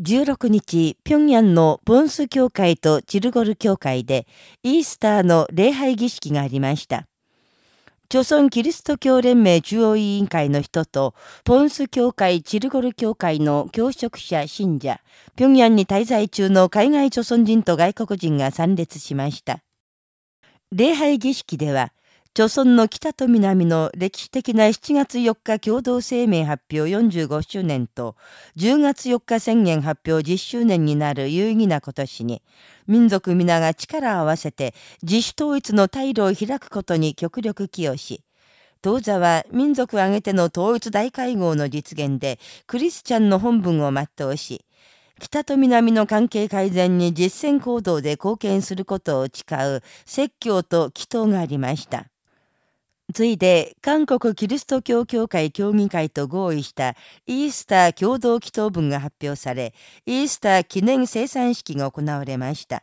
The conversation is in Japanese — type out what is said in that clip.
16日、平壌のボンス教会とチルゴル教会でイースターの礼拝儀式がありました。朝鮮キリスト教連盟中央委員会の人と、ポンス教会チルゴル教会の教職者信者、平壌に滞在中の海外朝鮮人と外国人が参列しました。礼拝儀式では、朝鮮の北と南の歴史的な7月4日共同声明発表45周年と10月4日宣言発表10周年になる有意義な今年に民族皆が力を合わせて自主統一の退路を開くことに極力寄与し当座は民族挙げての統一大会合の実現でクリスチャンの本文を全うし北と南の関係改善に実践行動で貢献することを誓う説教と祈祷がありました。次いで、韓国キリスト教協会協議会と合意したイースター共同祈祷文が発表され、イースター記念生産式が行われました。